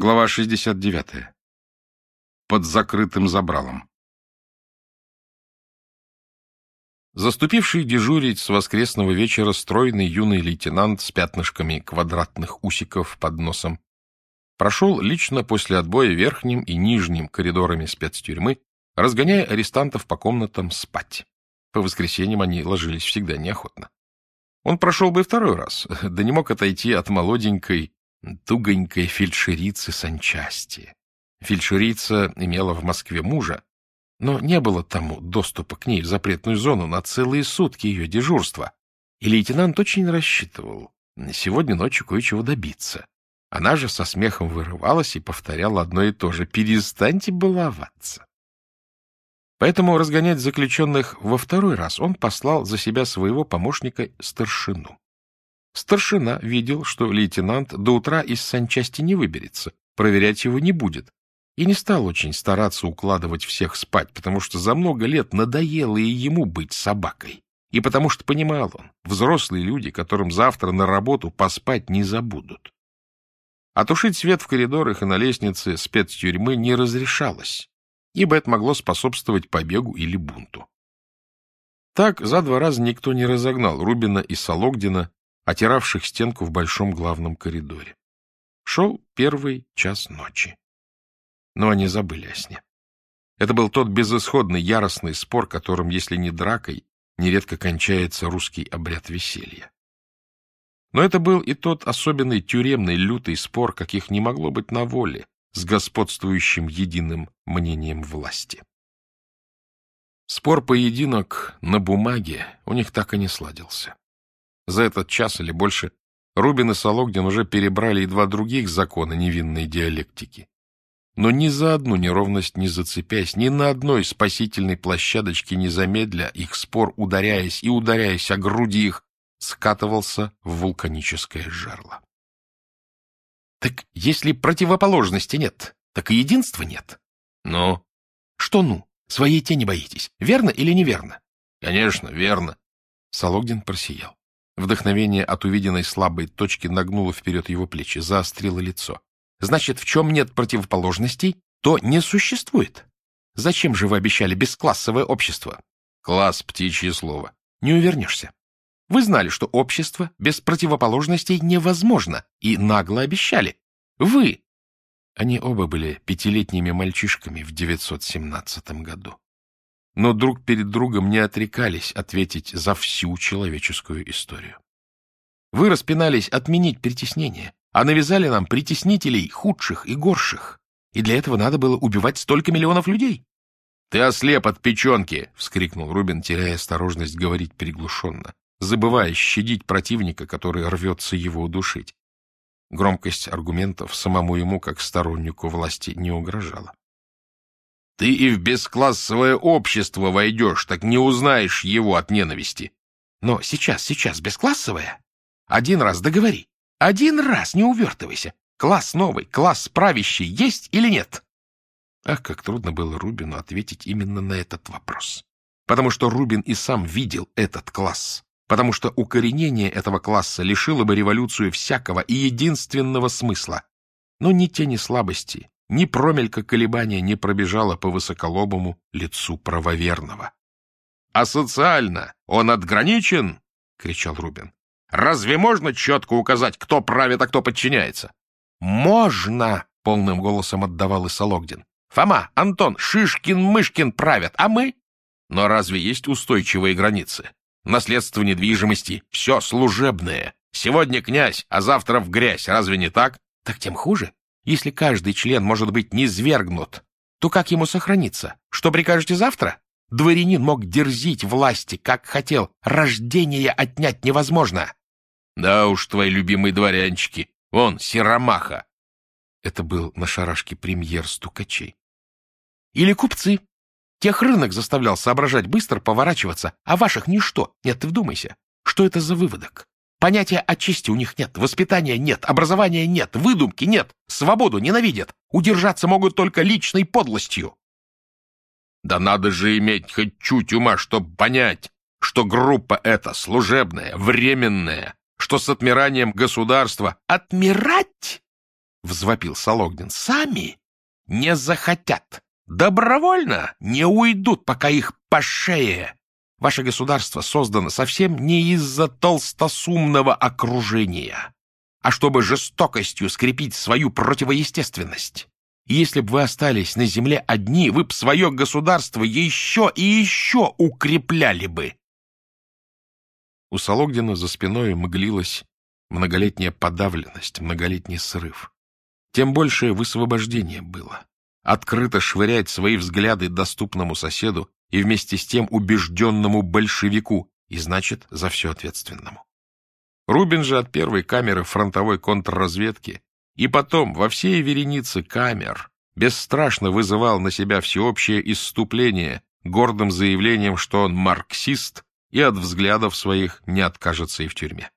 Глава 69. Под закрытым забралом. Заступивший дежурить с воскресного вечера стройный юный лейтенант с пятнышками квадратных усиков под носом прошел лично после отбоя верхним и нижним коридорами спецтюрьмы, разгоняя арестантов по комнатам спать. По воскресеньям они ложились всегда неохотно. Он прошел бы второй раз, да не мог отойти от молоденькой, тугонькой фельдшерицы санчасти. Фельдшерица имела в Москве мужа, но не было тому доступа к ней в запретную зону на целые сутки ее дежурства, и лейтенант очень рассчитывал сегодня ночью кое-чего добиться. Она же со смехом вырывалась и повторяла одно и то же «перестаньте баловаться». Поэтому разгонять заключенных во второй раз он послал за себя своего помощника старшину. Старшина видел, что лейтенант до утра из санчасти не выберется, проверять его не будет, и не стал очень стараться укладывать всех спать, потому что за много лет надоело и ему быть собакой. И потому что понимал он, взрослые люди, которым завтра на работу поспать не забудут. А тушить свет в коридорах и на лестнице спецтюрьмы не разрешалось, ибо это могло способствовать побегу или бунту. Так за два раза никто не разогнал Рубина и Сологдина, отиравших стенку в большом главном коридоре. Шел первый час ночи. Но они забыли о сне. Это был тот безысходный, яростный спор, которым, если не дракой, нередко кончается русский обряд веселья. Но это был и тот особенный тюремный лютый спор, каких не могло быть на воле, с господствующим единым мнением власти. Спор-поединок на бумаге у них так и не сладился. За этот час или больше Рубин и Сологдин уже перебрали и два других закона невинной диалектики. Но ни за одну неровность не зацепясь, ни на одной спасительной площадочке не замедля, их спор, ударяясь и ударяясь о груди их, скатывался в вулканическое жерло. — Так если противоположности нет, так и единства нет. — Ну? — Что ну? Своей тени боитесь. Верно или неверно? — Конечно, верно. Сологдин просиял. Вдохновение от увиденной слабой точки нагнуло вперед его плечи, заострило лицо. Значит, в чем нет противоположностей, то не существует. Зачем же вы обещали бесклассовое общество? Класс — птичье слово. Не увернешься. Вы знали, что общество без противоположностей невозможно, и нагло обещали. Вы! Они оба были пятилетними мальчишками в 917 году но друг перед другом не отрекались ответить за всю человеческую историю. Вы распинались отменить притеснение, а навязали нам притеснителей худших и горших, и для этого надо было убивать столько миллионов людей. — Ты ослеп от печенки! — вскрикнул Рубин, теряя осторожность говорить приглушенно, забывая щадить противника, который рвется его удушить. Громкость аргументов самому ему, как стороннику власти, не угрожала. Ты и в бесклассовое общество войдешь, так не узнаешь его от ненависти. Но сейчас, сейчас бесклассовое? Один раз договори. Один раз не увертывайся. Класс новый, класс правящий есть или нет? Ах, как трудно было Рубину ответить именно на этот вопрос. Потому что Рубин и сам видел этот класс. Потому что укоренение этого класса лишило бы революцию всякого и единственного смысла. Но ни тени слабости, ни промелька колебания не пробежала по высоколобому лицу правоверного. — А социально он отграничен? — кричал Рубин. — Разве можно четко указать, кто правит, а кто подчиняется? — Можно! — полным голосом отдавал и Сологдин. — Фома, Антон, Шишкин-Мышкин правят, а мы? Но разве есть устойчивые границы? Наследство недвижимости — все служебное. Сегодня князь, а завтра в грязь. Разве не так? Так тем хуже. Если каждый член может быть низвергнут, то как ему сохраниться? Что прикажете завтра? Дворянин мог дерзить власти, как хотел. Рождение отнять невозможно. Да уж, твои любимые дворянчики. Вон, Серомаха. Это был на шарашке премьер стукачей. Или купцы. Тех рынок заставлял соображать быстро, поворачиваться, а ваших ничто. Нет, ты вдумайся. Что это за выводок? Понятия о чести у них нет, воспитания нет, образования нет, выдумки нет, свободу ненавидят, удержаться могут только личной подлостью. Да надо же иметь хоть чуть ума, чтобы понять, что группа эта служебная, временная, что с отмиранием государства... Отмирать? — взвопил Сологдин. «Сами не захотят. Добровольно не уйдут, пока их по шее. Ваше государство создано совсем не из-за толстосумного окружения, а чтобы жестокостью скрепить свою противоестественность. И если бы вы остались на земле одни, вы бы свое государство еще и еще укрепляли бы. У Сологдина за спиной мглилась многолетняя подавленность, многолетний срыв. Тем больше высвобождение было. Открыто швырять свои взгляды доступному соседу и вместе с тем убежденному большевику, и значит, за все ответственному. Рубин же от первой камеры фронтовой контрразведки и потом во всей веренице камер бесстрашно вызывал на себя всеобщее исступление гордым заявлением, что он марксист и от взглядов своих не откажется и в тюрьме.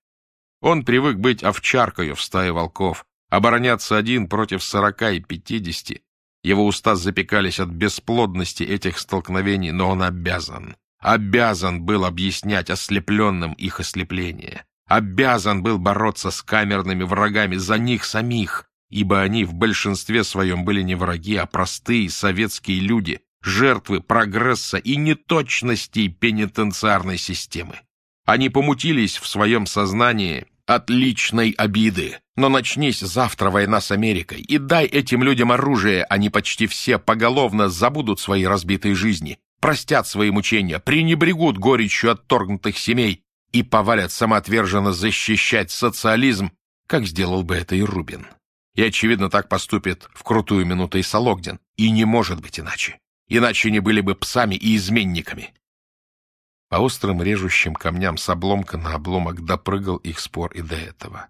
Он привык быть овчаркою в стае волков, обороняться один против сорока и пятидесяти. Его уста запекались от бесплодности этих столкновений, но он обязан, обязан был объяснять ослепленным их ослепление, обязан был бороться с камерными врагами за них самих, ибо они в большинстве своем были не враги, а простые советские люди, жертвы прогресса и неточностей пенитенциарной системы. Они помутились в своем сознании от личной обиды. Но начнись завтра война с Америкой, и дай этим людям оружие, они почти все поголовно забудут свои разбитые жизни, простят свои мучения, пренебрегут горечью отторгнутых семей и повалят самоотверженно защищать социализм, как сделал бы это и Рубин. И, очевидно, так поступит в крутую минуту и Сологдин, и не может быть иначе. Иначе не были бы псами и изменниками. По острым режущим камням с обломка на обломок допрыгал их спор и до этого.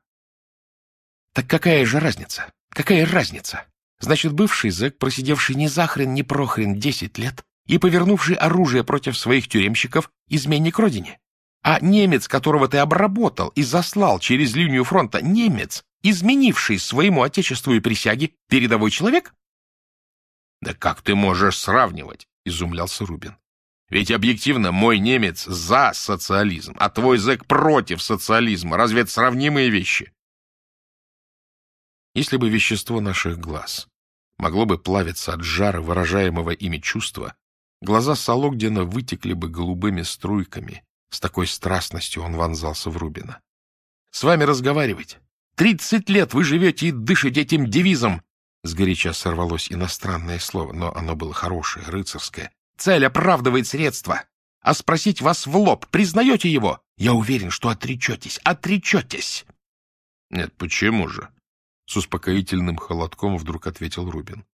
Так какая же разница? Какая разница? Значит, бывший зэк, просидевший ни захрен, ни прохрен десять лет и повернувший оружие против своих тюремщиков, изменник родине. А немец, которого ты обработал и заслал через линию фронта, немец, изменивший своему отечеству и присяге, передовой человек? — Да как ты можешь сравнивать? — изумлялся Рубин. Ведь объективно мой немец за социализм, а твой зэк против социализма. Разве это сравнимые вещи? Если бы вещество наших глаз могло бы плавиться от жара выражаемого ими чувства, глаза Сологдина вытекли бы голубыми струйками. С такой страстностью он вонзался в Рубина. — С вами разговаривать. Тридцать лет вы живете и дышите этим девизом. Сгоряча сорвалось иностранное слово, но оно было хорошее, рыцарское. Цель оправдывает средства. А спросить вас в лоб, признаете его? Я уверен, что отречетесь, отречетесь. Нет, почему же? С успокоительным холодком вдруг ответил Рубин.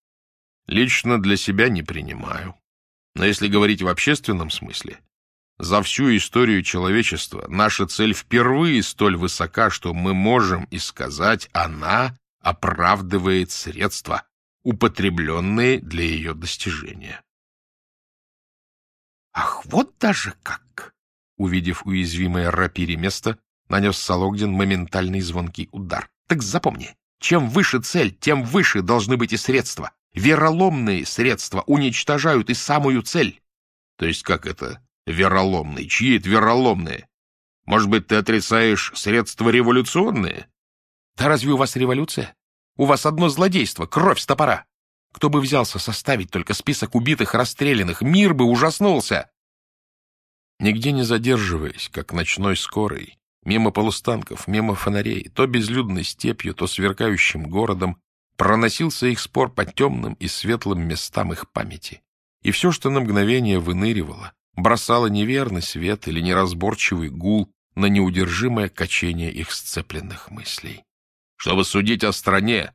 Лично для себя не принимаю. Но если говорить в общественном смысле, за всю историю человечества наша цель впервые столь высока, что мы можем и сказать, она оправдывает средства, употребленные для ее достижения. Ах, вот даже как! Увидев уязвимое рапире место, нанес Сологдин моментальный звонкий удар. Так запомни, чем выше цель, тем выше должны быть и средства. Вероломные средства уничтожают и самую цель. То есть как это вероломные? Чьи это вероломные? Может быть, ты отрицаешь средства революционные? Да разве у вас революция? У вас одно злодейство — кровь с топора. Кто бы взялся составить только список убитых расстрелянных, мир бы ужаснулся. Нигде не задерживаясь, как ночной скорый, мимо полустанков, мимо фонарей, то безлюдной степью, то сверкающим городом, проносился их спор по темным и светлым местам их памяти. И все, что на мгновение выныривало, бросало неверный свет или неразборчивый гул на неудержимое качение их сцепленных мыслей. Чтобы судить о стране,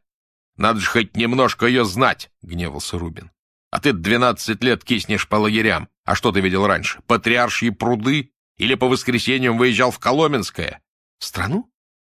надо же хоть немножко ее знать, — гневался Рубин. А ты двенадцать лет киснешь по лагерям. А что ты видел раньше? Патриаршьи пруды? Или по воскресеньям выезжал в Коломенское? Страну?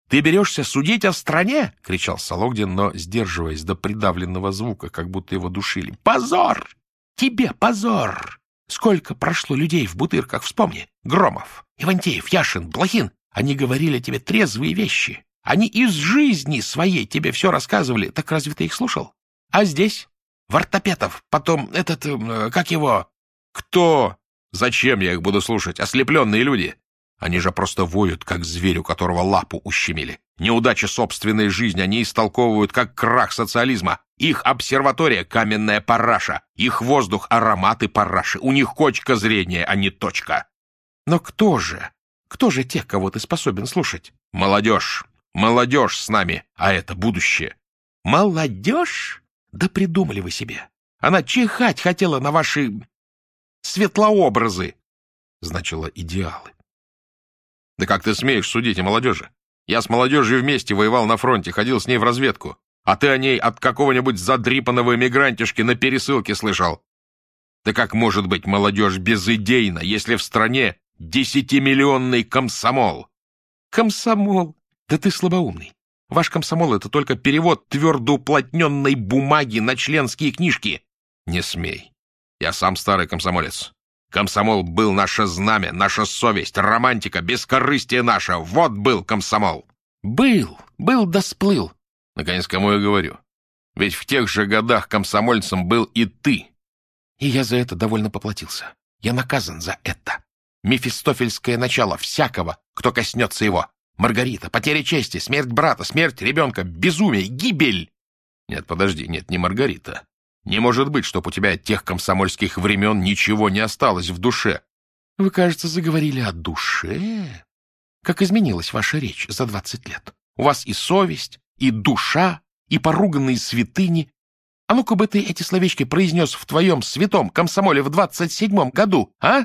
Ты берешься судить о стране? — кричал Сологдин, но сдерживаясь до придавленного звука, как будто его душили. Позор! Тебе позор! Сколько прошло людей в бутырках, вспомни. Громов, Ивантеев, Яшин, Блохин. Они говорили тебе трезвые вещи. Они из жизни своей тебе все рассказывали, так разве ты их слушал? А здесь? Вартопетов, потом этот, э, как его? Кто? Зачем я их буду слушать? Ослепленные люди. Они же просто воют, как зверь, у которого лапу ущемили. Неудачи собственной жизни они истолковывают как крах социализма. Их обсерватория — каменная параша, их воздух — ароматы параши, у них кочка зрения, а не точка. Но кто же? Кто же тех, кого ты способен слушать? Молодежь. Молодежь с нами, а это будущее. Молодежь? Да придумали вы себе. Она чихать хотела на ваши светлообразы. Значило идеалы. Да как ты смеешь судить о молодежи? Я с молодежью вместе воевал на фронте, ходил с ней в разведку. А ты о ней от какого-нибудь задрипанного эмигрантишки на пересылке слышал. Да как может быть молодежь безыдейна, если в стране десятимиллионный комсомол? Комсомол? Да ты слабоумный. Ваш комсомол — это только перевод твердо уплотненной бумаги на членские книжки. Не смей. Я сам старый комсомолец. Комсомол был наше знамя, наша совесть, романтика, бескорыстие наше. Вот был комсомол. Был, был да сплыл. Наконец, кому я говорю? Ведь в тех же годах комсомольцем был и ты. И я за это довольно поплатился. Я наказан за это. Мефистофельское начало всякого, кто коснется его. Маргарита, потеря чести, смерть брата, смерть ребенка, безумие, гибель. Нет, подожди, нет, не Маргарита. Не может быть, чтоб у тебя от тех комсомольских времен ничего не осталось в душе. Вы, кажется, заговорили о душе. Как изменилась ваша речь за двадцать лет. У вас и совесть, и душа, и поруганные святыни. А ну-ка бы ты эти словечки произнес в твоем святом комсомоле в двадцать седьмом году, а?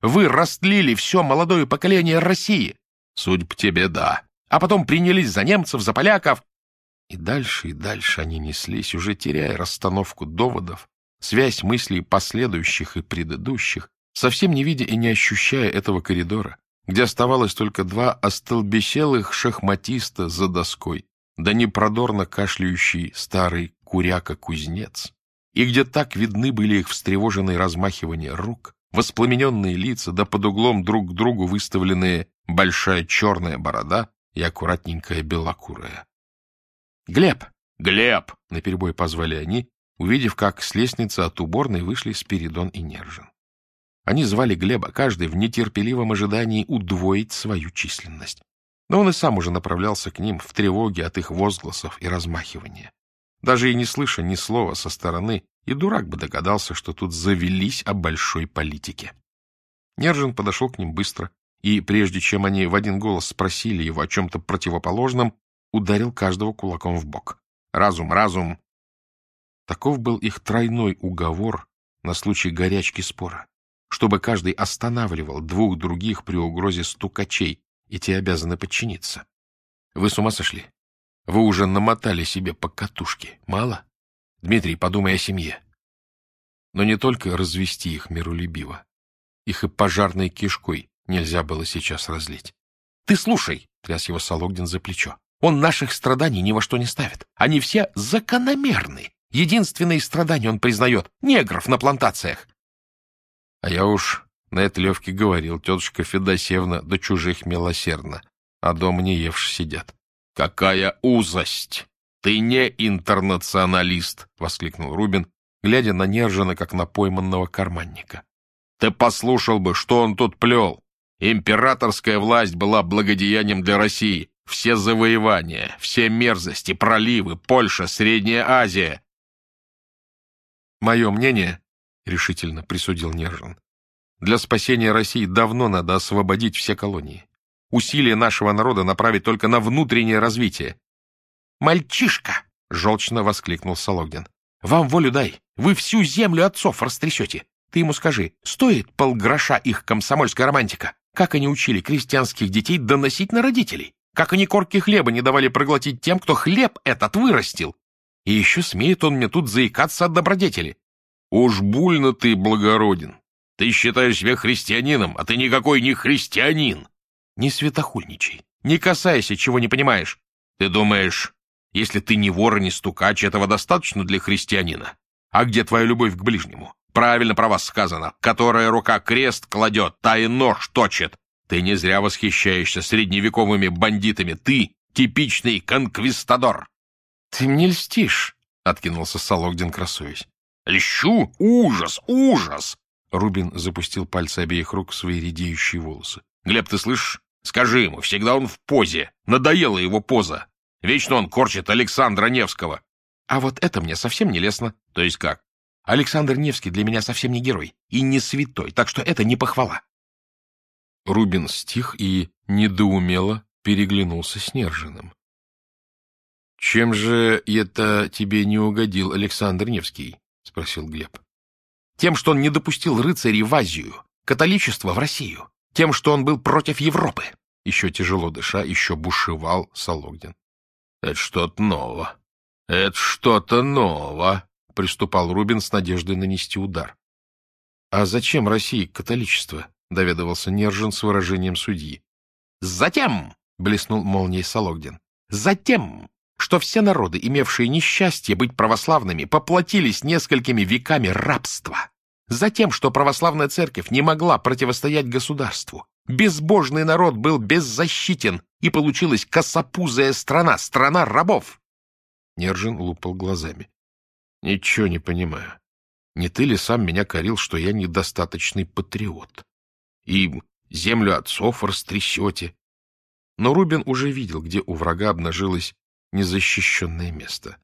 Вы растлили все молодое поколение России. Судь по тебе, да. А потом принялись за немцев, за поляков, и дальше и дальше они неслись, уже теряя расстановку доводов, связь мыслей последующих и предыдущих, совсем не видя и не ощущая этого коридора, где оставалось только два остолбеселых шахматиста за доской, да непродорно кашляющий старый куряка-кузнец, и где так видны были их встревоженные размахивания рук, воспламененные лица, да под углом друг к другу выставленные большая черная борода и аккуратненькая белокурая. «Глеб! Глеб!» — наперебой позвали они, увидев, как с лестницы от уборной вышли Спиридон и Нержин. Они звали Глеба, каждый в нетерпеливом ожидании удвоить свою численность. Но он и сам уже направлялся к ним в тревоге от их возгласов и размахивания. Даже и не слыша ни слова со стороны, и дурак бы догадался, что тут завелись о большой политике. Нержин подошел к ним быстро, и прежде чем они в один голос спросили его о чем-то противоположном, ударил каждого кулаком в бок. «Разум, разум!» Таков был их тройной уговор на случай горячки спора, чтобы каждый останавливал двух других при угрозе стукачей, и те обязаны подчиниться. Вы с ума сошли? Вы уже намотали себе по катушке. Мало? Дмитрий, подумай о семье. Но не только развести их миролюбиво. Их и пожарной кишкой нельзя было сейчас разлить. — Ты слушай! — тряс его Сологдин за плечо. Он наших страданий ни во что не ставит. Они все закономерны. Единственные страдания он признает — негров на плантациях. А я уж на это Левке говорил, тетушка Федосевна до чужих милосердно, а дома не евши сидят. — Какая узость! Ты не интернационалист! — воскликнул Рубин, глядя на Нержина, как на пойманного карманника. — Ты послушал бы, что он тут плел! Императорская власть была благодеянием для России, все завоевания, все мерзости, проливы, Польша, Средняя Азия. Мое мнение, — решительно присудил Нержин, — для спасения России давно надо освободить все колонии. Усилия нашего народа направить только на внутреннее развитие. «Мальчишка!» — желчно воскликнул Сологдин. «Вам волю дай, вы всю землю отцов растрясете. Ты ему скажи, стоит полгроша их комсомольская романтика? Как они учили крестьянских детей доносить на родителей? Как они корки хлеба не давали проглотить тем, кто хлеб этот вырастил. И еще смеет он мне тут заикаться от добродетели. Уж больно ты благороден. Ты считаешь себя христианином, а ты никакой не христианин. Не светохульничай, не касайся, чего не понимаешь. Ты думаешь, если ты не вор и не стукач, этого достаточно для христианина? А где твоя любовь к ближнему? Правильно про вас сказано. Которая рука крест кладет, та и нож точит. Ты не зря восхищаешься средневековыми бандитами. Ты — типичный конквистадор. — Ты мне льстишь, — откинулся Сологдин, красуясь. — Льщу? Ужас! Ужас! Рубин запустил пальцы обеих рук в свои редеющие волосы. — Глеб, ты слышишь? Скажи ему, всегда он в позе. Надоела его поза. Вечно он корчит Александра Невского. А вот это мне совсем не лестно. То есть как? Александр Невский для меня совсем не герой и не святой, так что это не похвала. Рубин стих и недоумело переглянулся с Нержиным. — Чем же это тебе не угодил Александр Невский? — спросил Глеб. — Тем, что он не допустил рыцарей в Азию, католичество в Россию. Тем, что он был против Европы. Еще тяжело дыша, еще бушевал Сологдин. — Это что-то ново. Это что-то ново, — приступал Рубин с надеждой нанести удар. — А зачем России католичество? — доведывался Нержин с выражением судьи. — Затем, — блеснул молнией Сологдин, — затем, что все народы, имевшие несчастье быть православными, поплатились несколькими веками рабства. Затем, что православная церковь не могла противостоять государству. Безбожный народ был беззащитен, и получилась косопузая страна, страна рабов. Нержин лупал глазами. — Ничего не понимаю. Не ты ли сам меня корил, что я недостаточный патриот? И землю отцов растрясете? Но Рубин уже видел, где у врага обнажилось незащищенное место.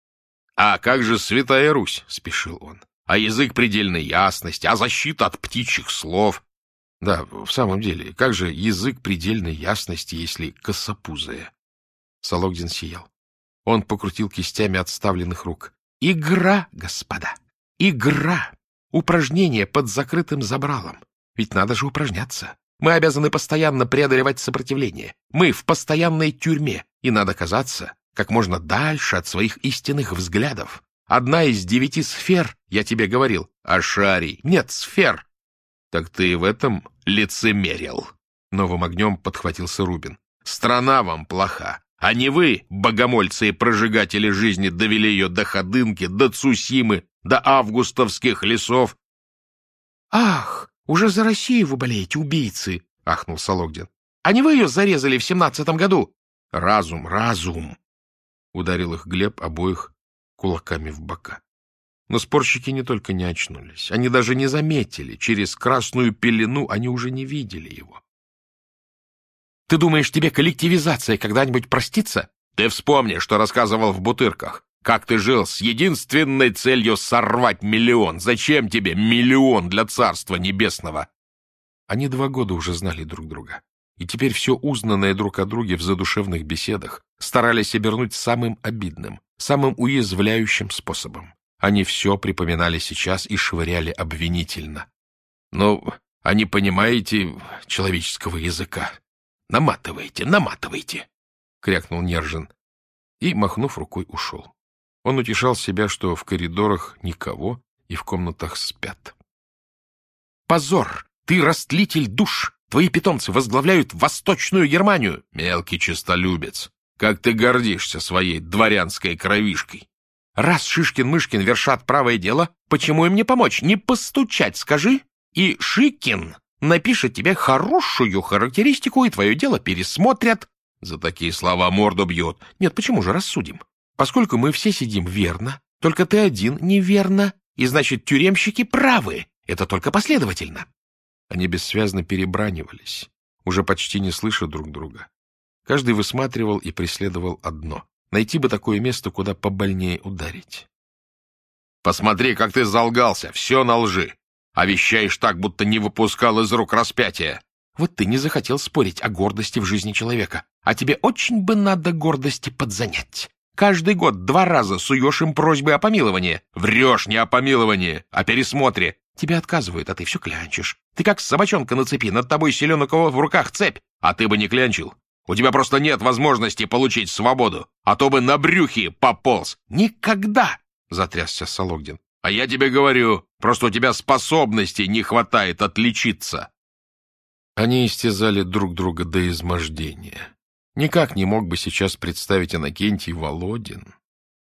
— А как же Святая Русь? — спешил он а язык предельной ясности, а защита от птичьих слов. Да, в самом деле, как же язык предельной ясности, если косопузая? Сологдин сиял. Он покрутил кистями отставленных рук. Игра, господа, игра! Упражнение под закрытым забралом. Ведь надо же упражняться. Мы обязаны постоянно преодолевать сопротивление. Мы в постоянной тюрьме, и надо казаться как можно дальше от своих истинных взглядов. Одна из девяти сфер, я тебе говорил, а шарий. Нет, сфер. Так ты и в этом лицемерил. Новым огнем подхватился Рубин. Страна вам плоха. А не вы, богомольцы и прожигатели жизни, довели ее до Ходынки, до Цусимы, до августовских лесов. — Ах, уже за Россию вы болеете, убийцы! — ахнул Сологдин. — А не вы ее зарезали в семнадцатом году? — Разум, разум! — ударил их Глеб обоих кулаками в бока. Но спорщики не только не очнулись, они даже не заметили. Через красную пелену они уже не видели его. «Ты думаешь, тебе коллективизация когда-нибудь простится?» «Ты вспомни, что рассказывал в Бутырках. Как ты жил с единственной целью сорвать миллион. Зачем тебе миллион для Царства Небесного?» Они два года уже знали друг друга. И теперь все узнанное друг о друге в задушевных беседах старались обернуть самым обидным, самым уязвляющим способом. Они все припоминали сейчас и швыряли обвинительно. «Ну, а не понимаете человеческого языка? Наматывайте, наматывайте!» — крякнул Нержин. И, махнув рукой, ушел. Он утешал себя, что в коридорах никого и в комнатах спят. «Позор! Ты растлитель душ! Твои питомцы возглавляют Восточную Германию!» «Мелкий честолюбец! Как ты гордишься своей дворянской кровишкой! Раз Шишкин-Мышкин вершат правое дело, почему им не помочь? Не постучать, скажи, и Шикин напишет тебе хорошую характеристику, и твое дело пересмотрят. За такие слова морду бьет. Нет, почему же рассудим? Поскольку мы все сидим верно, только ты один неверно, и значит, тюремщики правы. Это только последовательно. Они бессвязно перебранивались, уже почти не слыша друг друга. Каждый высматривал и преследовал одно — найти бы такое место, куда побольнее ударить. «Посмотри, как ты залгался, все на лжи, а вещаешь так, будто не выпускал из рук распятия». Вот ты не захотел спорить о гордости в жизни человека, а тебе очень бы надо гордости подзанять. Каждый год два раза суешь им просьбы о помиловании. Врешь не о помиловании, а пересмотре. Тебе отказывают, а ты все клянчишь. Ты как собачонка на цепи, над тобой силен у кого в руках цепь. А ты бы не клянчил. У тебя просто нет возможности получить свободу, а то бы на брюхе пополз. Никогда! — затрясся Сологдин. А я тебе говорю, просто у тебя способностей не хватает отличиться. Они истязали друг друга до измождения. Никак не мог бы сейчас представить Иннокентий Володин,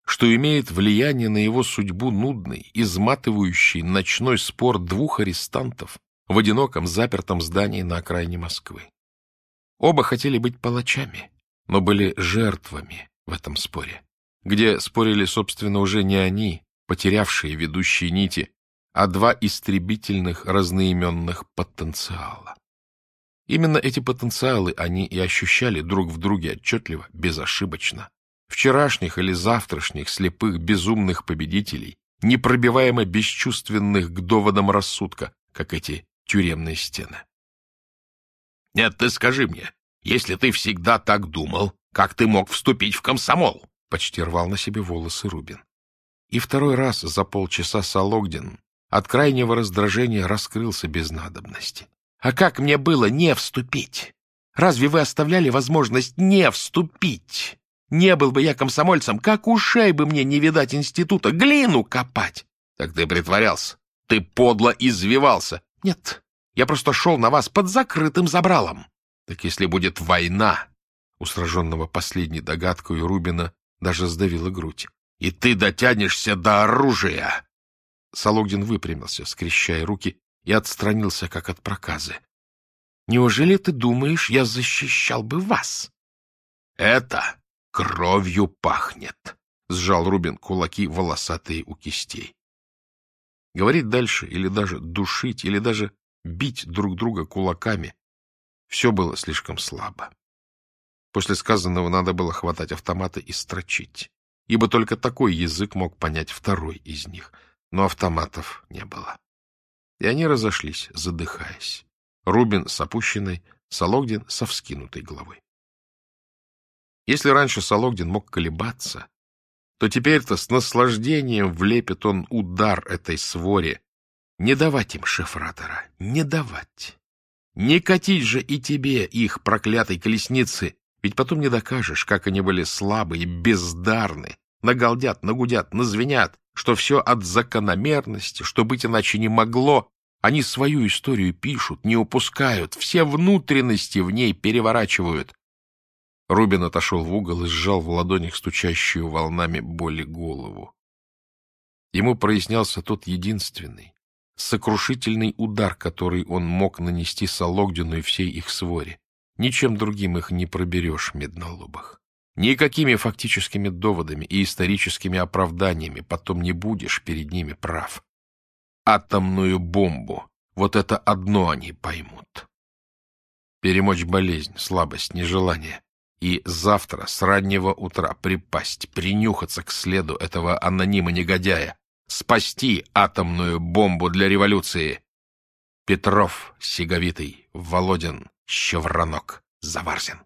что имеет влияние на его судьбу нудный, изматывающий ночной спор двух арестантов в одиноком запертом здании на окраине Москвы. Оба хотели быть палачами, но были жертвами в этом споре, где спорили, собственно, уже не они, потерявшие ведущие нити, а два истребительных разноименных потенциала. Именно эти потенциалы они и ощущали друг в друге отчетливо, безошибочно. Вчерашних или завтрашних слепых безумных победителей, непробиваемо бесчувственных к доводам рассудка, как эти тюремные стены. «Нет, ты скажи мне, если ты всегда так думал, как ты мог вступить в комсомол?» Почти рвал на себе волосы Рубин. И второй раз за полчаса Сологдин от крайнего раздражения раскрылся без надобности. «А как мне было не вступить? Разве вы оставляли возможность не вступить? Не был бы я комсомольцем, как ушей бы мне не видать института, глину копать!» «Так ты притворялся, ты подло извивался!» «Нет, я просто шел на вас под закрытым забралом!» «Так если будет война...» У сраженного последней догадкой Рубина даже сдавила грудь. «И ты дотянешься до оружия!» Сологдин выпрямился, скрещая руки, и отстранился, как от проказы. «Неужели ты думаешь, я защищал бы вас?» «Это кровью пахнет!» — сжал Рубин кулаки, волосатые у кистей. Говорить дальше, или даже душить, или даже бить друг друга кулаками — все было слишком слабо. После сказанного надо было хватать автоматы и строчить, ибо только такой язык мог понять второй из них, но автоматов не было. И они разошлись, задыхаясь. Рубин с опущенной, Сологдин со вскинутой головой. Если раньше Сологдин мог колебаться, то теперь-то с наслаждением влепит он удар этой своре. Не давать им шифратора, не давать. Не катить же и тебе их проклятой колесницы, ведь потом не докажешь, как они были слабы и бездарны, нагалдят, нагудят, назвенят, что все от закономерности, что быть иначе не могло. Они свою историю пишут, не упускают, все внутренности в ней переворачивают. Рубин отошел в угол и сжал в ладонях стучащую волнами боли голову. Ему прояснялся тот единственный, сокрушительный удар, который он мог нанести Сологдину и всей их своре. Ничем другим их не проберешь, меднолобых. Никакими фактическими доводами и историческими оправданиями потом не будешь перед ними прав. Атомную бомбу — вот это одно они поймут. Перемочь болезнь, слабость, нежелание. И завтра с раннего утра припасть, принюхаться к следу этого анонима-негодяя, спасти атомную бомбу для революции. Петров, Сиговитый, Володин, Щевранок, Заварзин.